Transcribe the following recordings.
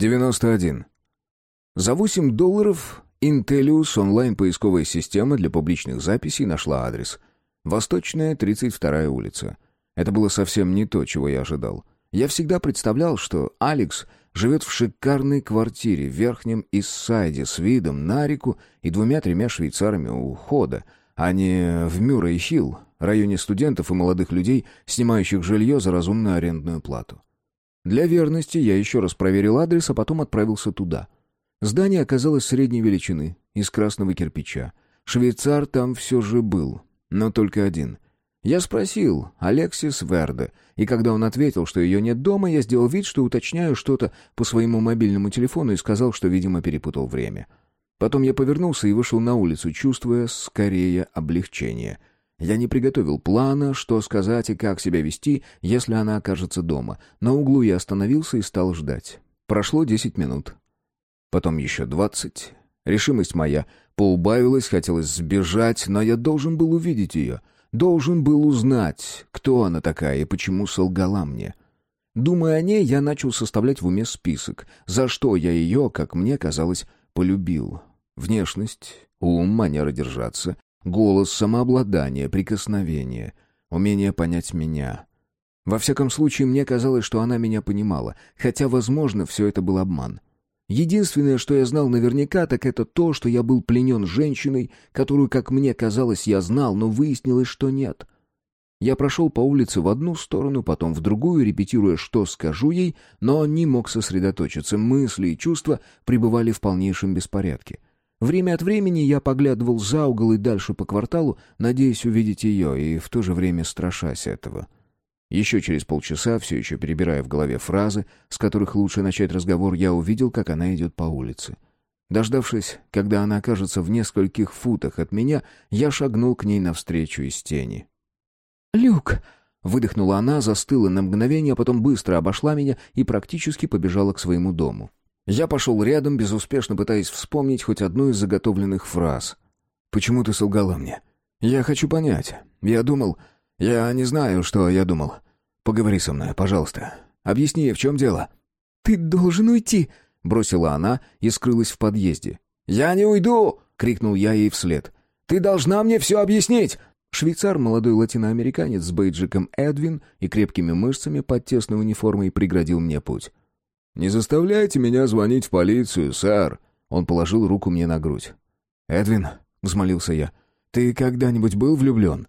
91. За 8 долларов Intellius онлайн-поисковая система для публичных записей нашла адрес. Восточная, 32-я улица. Это было совсем не то, чего я ожидал. Я всегда представлял, что Алекс живет в шикарной квартире в Верхнем Иссайде с видом на реку и двумя-тремя швейцарами у входа, а не в Мюррей-Хилл, районе студентов и молодых людей, снимающих жилье за разумную арендную плату. Для верности я еще раз проверил адрес, а потом отправился туда. Здание оказалось средней величины, из красного кирпича. Швейцар там все же был, но только один. Я спросил Алексис Верде, и когда он ответил, что ее нет дома, я сделал вид, что уточняю что-то по своему мобильному телефону и сказал, что, видимо, перепутал время. Потом я повернулся и вышел на улицу, чувствуя скорее облегчение — я не приготовил плана, что сказать и как себя вести, если она окажется дома. На углу я остановился и стал ждать. Прошло десять минут. Потом еще двадцать. Решимость моя поубавилась, хотелось сбежать, но я должен был увидеть ее. Должен был узнать, кто она такая и почему солгала мне. Думая о ней, я начал составлять в уме список, за что я ее, как мне казалось, полюбил. Внешность, ум, манера держаться, Голос, самообладание, прикосновение, умение понять меня. Во всяком случае, мне казалось, что она меня понимала, хотя, возможно, все это был обман. Единственное, что я знал наверняка, так это то, что я был пленен женщиной, которую, как мне казалось, я знал, но выяснилось, что нет. Я прошел по улице в одну сторону, потом в другую, репетируя, что скажу ей, но не мог сосредоточиться. Мысли и чувства пребывали в полнейшем беспорядке. Время от времени я поглядывал за угол и дальше по кварталу, надеясь увидеть ее и в то же время страшась этого. Еще через полчаса, все еще перебирая в голове фразы, с которых лучше начать разговор, я увидел, как она идет по улице. Дождавшись, когда она окажется в нескольких футах от меня, я шагнул к ней навстречу из тени. «Люк!» — выдохнула она, застыла на мгновение, а потом быстро обошла меня и практически побежала к своему дому. Я пошел рядом, безуспешно пытаясь вспомнить хоть одну из заготовленных фраз. «Почему ты солгала мне?» «Я хочу понять. Я думал... Я не знаю, что я думал. Поговори со мной, пожалуйста. Объясни, в чем дело?» «Ты должен уйти!» — бросила она и скрылась в подъезде. «Я не уйду!» — крикнул я ей вслед. «Ты должна мне все объяснить!» Швейцар, молодой латиноамериканец с бейджиком Эдвин и крепкими мышцами под тесной униформой преградил мне путь. «Не заставляйте меня звонить в полицию, сэр!» Он положил руку мне на грудь. «Эдвин», — взмолился я, — «ты когда-нибудь был влюблен?»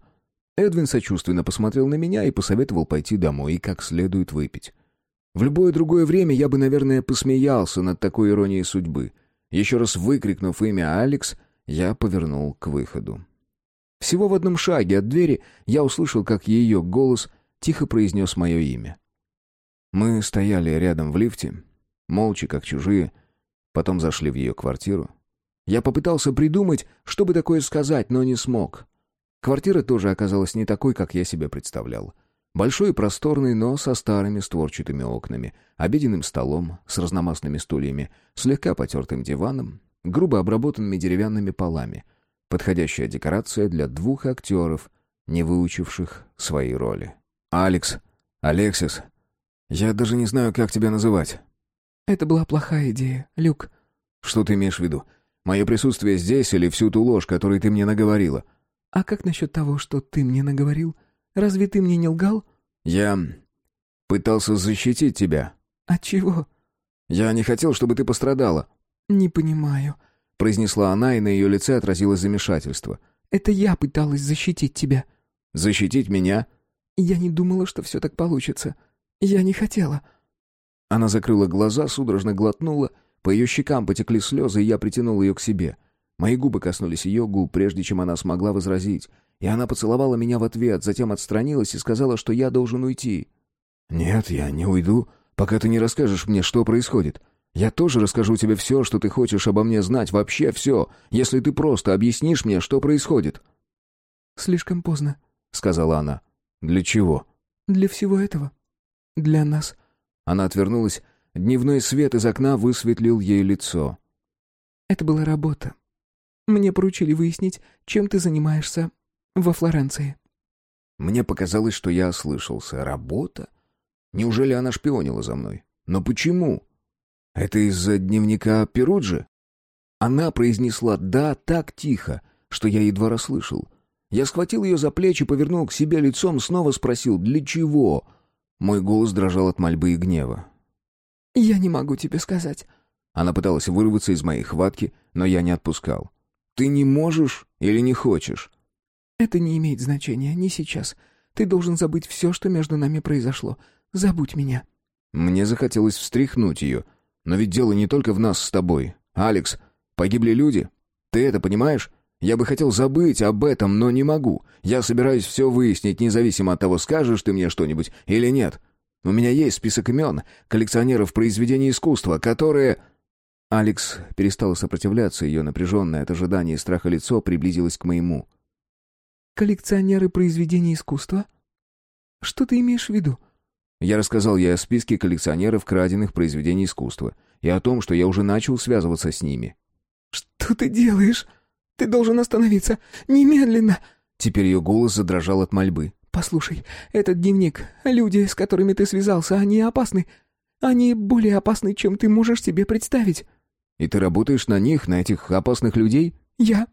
Эдвин сочувственно посмотрел на меня и посоветовал пойти домой и как следует выпить. В любое другое время я бы, наверное, посмеялся над такой иронией судьбы. Еще раз выкрикнув имя Алекс, я повернул к выходу. Всего в одном шаге от двери я услышал, как ее голос тихо произнес мое имя. Мы стояли рядом в лифте, молча, как чужие, потом зашли в ее квартиру. Я попытался придумать, что бы такое сказать, но не смог. Квартира тоже оказалась не такой, как я себе представлял. Большой и просторный, но со старыми створчатыми окнами, обеденным столом с разномастными стульями, слегка потертым диваном, грубо обработанными деревянными полами. Подходящая декорация для двух актеров, не выучивших свои роли. «Алекс, Алексис», я даже не знаю, как тебя называть». «Это была плохая идея, Люк». «Что ты имеешь в виду? Мое присутствие здесь или всю ту ложь, которую ты мне наговорила?» «А как насчет того, что ты мне наговорил? Разве ты мне не лгал?» «Я пытался защитить тебя». «От чего?» «Я не хотел, чтобы ты пострадала». «Не понимаю», — произнесла она, и на ее лице отразилось замешательство. «Это я пыталась защитить тебя». «Защитить меня?» «Я не думала, что все так получится. «Я не хотела». Она закрыла глаза, судорожно глотнула. По ее щекам потекли слезы, и я притянул ее к себе. Мои губы коснулись ее губ, прежде чем она смогла возразить. И она поцеловала меня в ответ, затем отстранилась и сказала, что я должен уйти. «Нет, я не уйду, пока ты не расскажешь мне, что происходит. Я тоже расскажу тебе все, что ты хочешь обо мне знать, вообще все, если ты просто объяснишь мне, что происходит». «Слишком поздно», — сказала она. «Для чего?» «Для всего этого. Для нас». Она отвернулась. Дневной свет из окна высветлил ей лицо. «Это была работа. Мне поручили выяснить, чем ты занимаешься во Флоренции». Мне показалось, что я ослышался. Работа? Неужели она шпионила за мной? Но почему? Это из-за дневника Перуджи? Она произнесла «да» так тихо, что я едва расслышал. Я схватил ее за плечи, повернул к себе лицом, снова спросил «для чего?». Мой голос дрожал от мольбы и гнева. «Я не могу тебе сказать». Она пыталась вырваться из моей хватки, но я не отпускал. «Ты не можешь или не хочешь?» «Это не имеет значения, не сейчас. Ты должен забыть все, что между нами произошло. Забудь меня». Мне захотелось встряхнуть ее. Но ведь дело не только в нас с тобой. Алекс, погибли люди. Ты это понимаешь? Я бы хотел забыть об этом, но не могу. Я собираюсь все выяснить, независимо от того, скажешь ты мне что-нибудь или нет. У меня есть список имен коллекционеров произведений искусства, которые...» Алекс перестала сопротивляться, ее напряженное от ожидания и страха лицо приблизилось к моему. «Коллекционеры произведений искусства? Что ты имеешь в виду?» Я рассказал ей о списке коллекционеров краденных произведений искусства и о том, что я уже начал связываться с ними. «Что ты делаешь? Ты должен остановиться! Немедленно!» Теперь ее голос задрожал от мольбы. «Послушай, этот дневник, люди, с которыми ты связался, они опасны. Они более опасны, чем ты можешь себе представить». «И ты работаешь на них, на этих опасных людей?» «Я?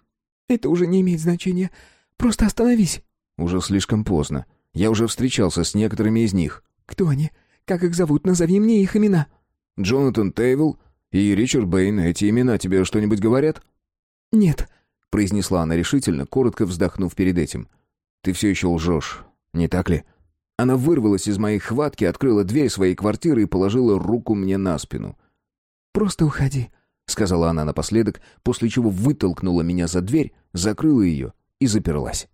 Это уже не имеет значения. Просто остановись». «Уже слишком поздно. Я уже встречался с некоторыми из них». «Кто они? Как их зовут? Назови мне их имена». «Джонатан Тейвилл и Ричард Бэйн. Эти имена тебе что-нибудь говорят?» «Нет», — произнесла она решительно, коротко вздохнув перед этим. «Ты все еще лжешь, не так ли?» Она вырвалась из моей хватки, открыла дверь своей квартиры и положила руку мне на спину. «Просто уходи», — сказала она напоследок, после чего вытолкнула меня за дверь, закрыла ее и заперлась.